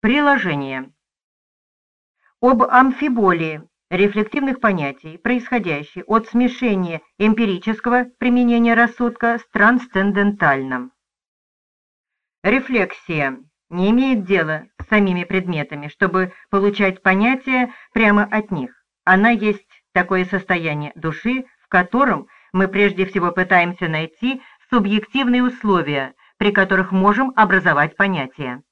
Приложение. Об амфиболии рефлективных понятий, происходящей от смешения эмпирического применения рассудка с трансцендентальным. Рефлексия не имеет дела с самими предметами, чтобы получать понятия прямо от них. Она есть такое состояние души, в котором мы прежде всего пытаемся найти субъективные условия, при которых можем образовать понятия.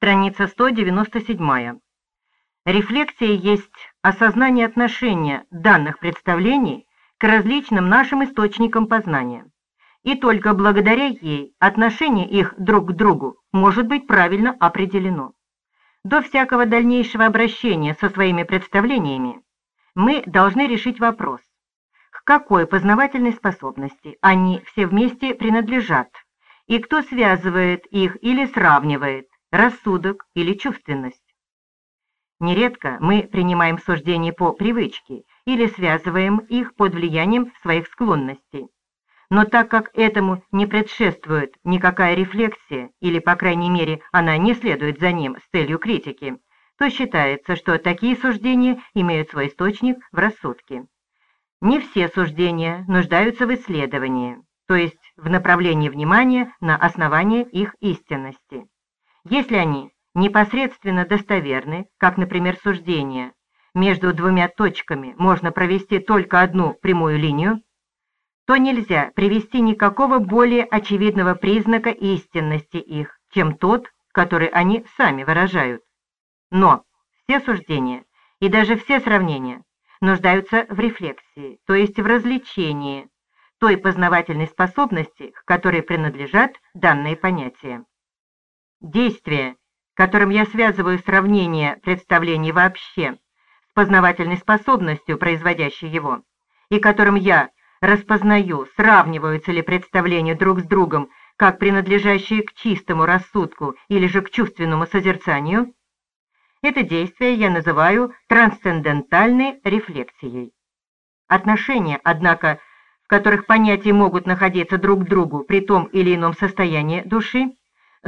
Страница 197. Рефлексия есть осознание отношения данных представлений к различным нашим источникам познания. И только благодаря ей отношение их друг к другу может быть правильно определено. До всякого дальнейшего обращения со своими представлениями мы должны решить вопрос, к какой познавательной способности они все вместе принадлежат, и кто связывает их или сравнивает, рассудок или чувственность. Нередко мы принимаем суждения по привычке или связываем их под влиянием своих склонностей. Но так как этому не предшествует никакая рефлексия, или, по крайней мере, она не следует за ним с целью критики, то считается, что такие суждения имеют свой источник в рассудке. Не все суждения нуждаются в исследовании, то есть в направлении внимания на основание их истинности. Если они непосредственно достоверны, как, например, суждение, между двумя точками можно провести только одну прямую линию, то нельзя привести никакого более очевидного признака истинности их, чем тот, который они сами выражают. Но все суждения и даже все сравнения нуждаются в рефлексии, то есть в развлечении той познавательной способности, к которой принадлежат данные понятия. Действие, которым я связываю сравнение представлений вообще с познавательной способностью, производящей его, и которым я распознаю, сравниваются ли представления друг с другом, как принадлежащие к чистому рассудку или же к чувственному созерцанию, это действие я называю трансцендентальной рефлексией. Отношения, однако, в которых понятия могут находиться друг к другу при том или ином состоянии души,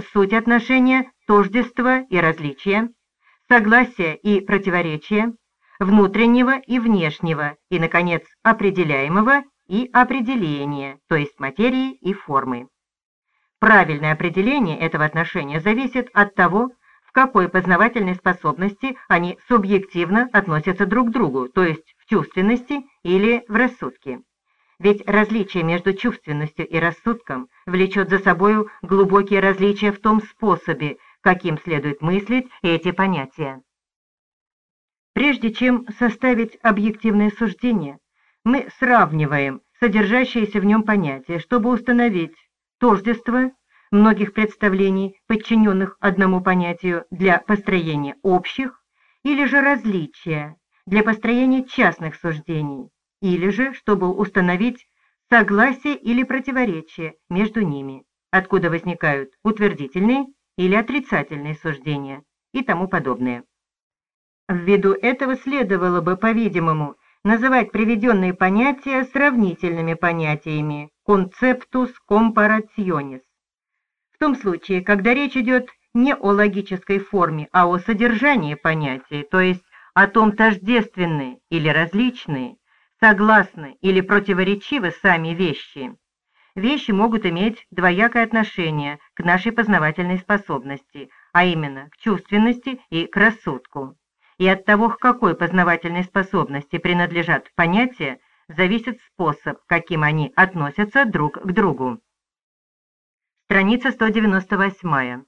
суть отношения тождества и различия, согласия и противоречия, внутреннего и внешнего, и, наконец, определяемого и определения, то есть материи и формы. Правильное определение этого отношения зависит от того, в какой познавательной способности они субъективно относятся друг к другу, то есть в чувственности или в рассудке. Ведь различие между чувственностью и рассудком влечет за собою глубокие различия в том способе, каким следует мыслить эти понятия. Прежде чем составить объективное суждение, мы сравниваем содержащиеся в нем понятия, чтобы установить тождество многих представлений, подчиненных одному понятию для построения общих, или же различия для построения частных суждений, или же чтобы установить согласие или противоречие между ними, откуда возникают утвердительные или отрицательные суждения и тому подобное. Ввиду этого следовало бы, по-видимому, называть приведенные понятия сравнительными понятиями «conceptus comparationis». В том случае, когда речь идет не о логической форме, а о содержании понятия, то есть о том тождественные или различные, согласны или противоречивы сами вещи. Вещи могут иметь двоякое отношение к нашей познавательной способности, а именно к чувственности и к рассудку. И от того, к какой познавательной способности принадлежат понятия, зависит способ, каким они относятся друг к другу. Страница 198.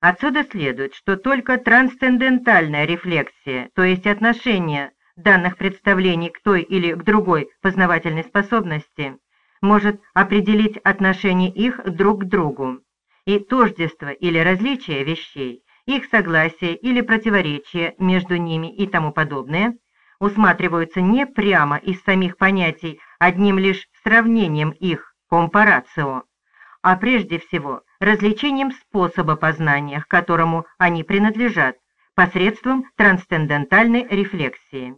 Отсюда следует, что только трансцендентальная рефлексия, то есть отношение данных представлений к той или к другой познавательной способности, может определить отношение их друг к другу, и тождество или различие вещей, их согласие или противоречие между ними и тому подобное усматриваются не прямо из самих понятий одним лишь сравнением их, компарацио, а прежде всего развлечением способа познания, к которому они принадлежат, посредством трансцендентальной рефлексии.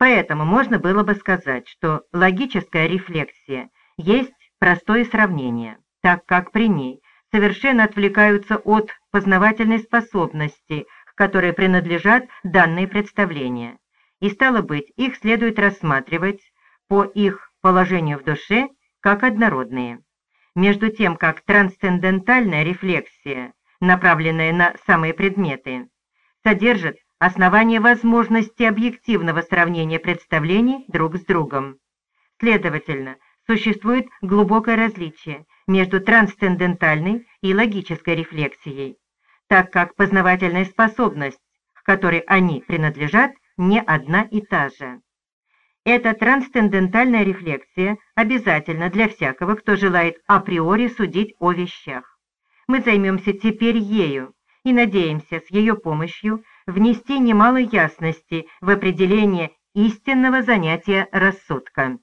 Поэтому можно было бы сказать, что логическая рефлексия есть простое сравнение, так как при ней совершенно отвлекаются от познавательной способности, к которой принадлежат данные представления. И стало быть, их следует рассматривать по их положению в душе как однородные. Между тем, как трансцендентальная рефлексия, направленная на самые предметы, содержит основание возможности объективного сравнения представлений друг с другом. Следовательно, существует глубокое различие между трансцендентальной и логической рефлексией, так как познавательная способность, к которой они принадлежат, не одна и та же. Эта трансцендентальная рефлексия обязательна для всякого, кто желает априори судить о вещах. Мы займемся теперь ею и надеемся с ее помощью внести немало ясности в определение истинного занятия рассудка.